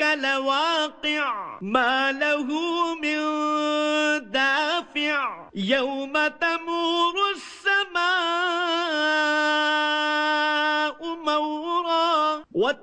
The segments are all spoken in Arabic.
ربك لواقع ما له من دافع يوم تمور السماء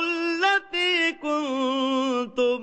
التي كنتم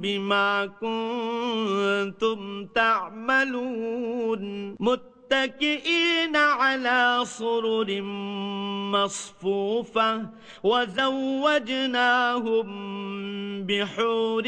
بما كنتم تعملون متكئين على سرر مصفوفة وزوجناهم بحور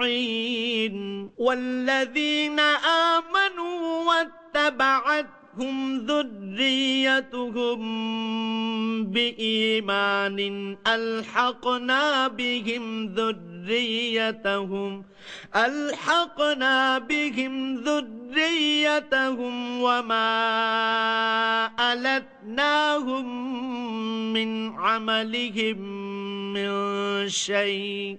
عين والذين آمنوا واتبعت هم ذريتهم بإيمان. ألحقنا بهم ذريتهم ألحقنا بهم ذريتهم وما ألتناهم من عملهم من شيء.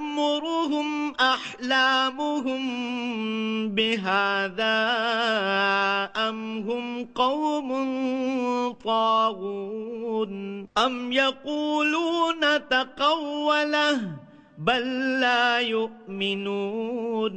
تأمرهم أحلامهم بهذا أم هم قوم طاغون أم يقولون تقوله بل لا يؤمنون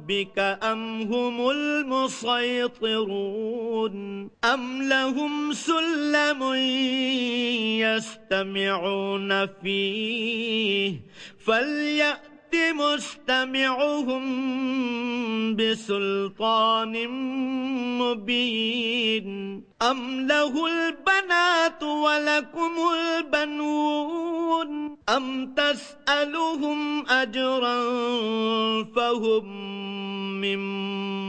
ربك أم هم المسيطرون أم لهم سلم يستمعون فيه فليأت مستمعهم بسلطان مبين. أم له البنات ولكم البنون؟ أم تسألهم أجرا فهم من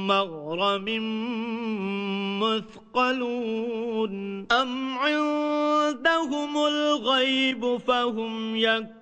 مغرم مثقلون؟ أم عندهم الغيب فهم يكتبون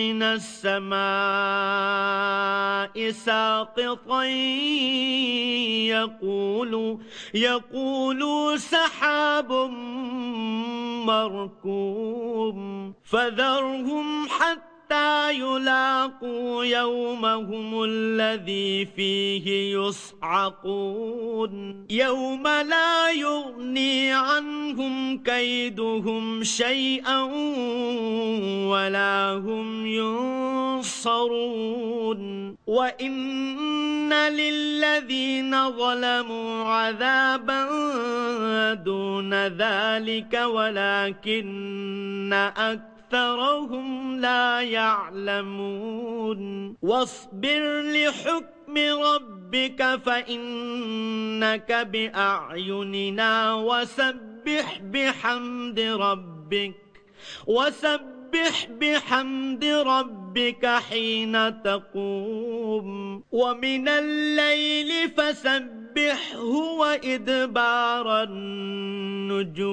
من السماء ساقطا يقولوا يقولوا سحاب مركوم فذرهم حتى حتى يلاقوا يومهم الذي فيه يصعقون. يوم لا يغني عنهم كيدهم شيئا ولا هم ينصرون. وإن للذين ظلموا عذابا دون ذلك ولكن أكثر أكثرهم لا يعلمون. واصبر لحكم ربك فإنك بأعيننا وسبح بحمد ربك وسبح بحمد ربك حين تقوم ومن الليل فسبحه وإدبار النجوم.